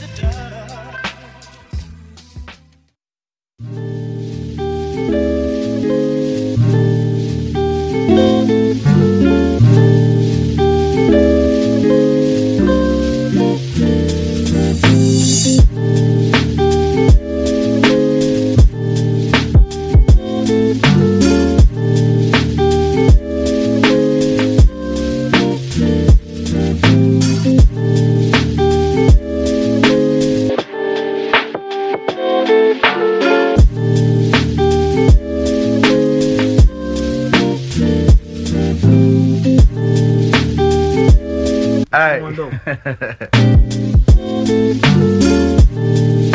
Yes, it does. Hey. Mandou. I'm falling and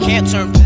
Can't turn. Back.